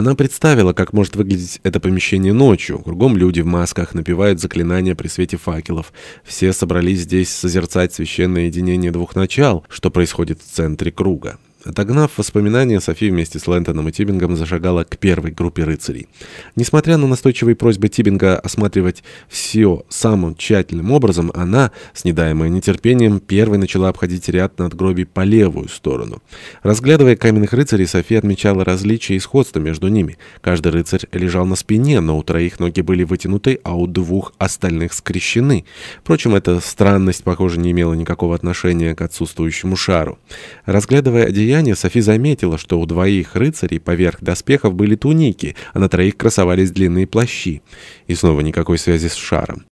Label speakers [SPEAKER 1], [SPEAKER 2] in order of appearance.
[SPEAKER 1] Она представила, как может выглядеть это помещение ночью. Кругом люди в масках напевают заклинания при свете факелов. Все собрались здесь созерцать священное единение двух начал, что происходит в центре круга. Отогнав воспоминания, Софи вместе с Лэнтоном и Тибингом зашагала к первой группе рыцарей. Несмотря на настойчивые просьбы Тибинга осматривать все самым тщательным образом, она, с недаемой нетерпением, первой начала обходить ряд надгробий по левую сторону. Разглядывая каменных рыцарей, София отмечала различия и сходства между ними. Каждый рыцарь лежал на спине, но у троих ноги были вытянуты, а у двух остальных скрещены. Впрочем, эта странность, похоже, не имела никакого отношения к отсутствующему шару. Разглядывая одеяние, одеяния Софи заметила, что у двоих рыцарей поверх доспехов были туники, а на троих красовались длинные плащи. И снова никакой связи с шаром.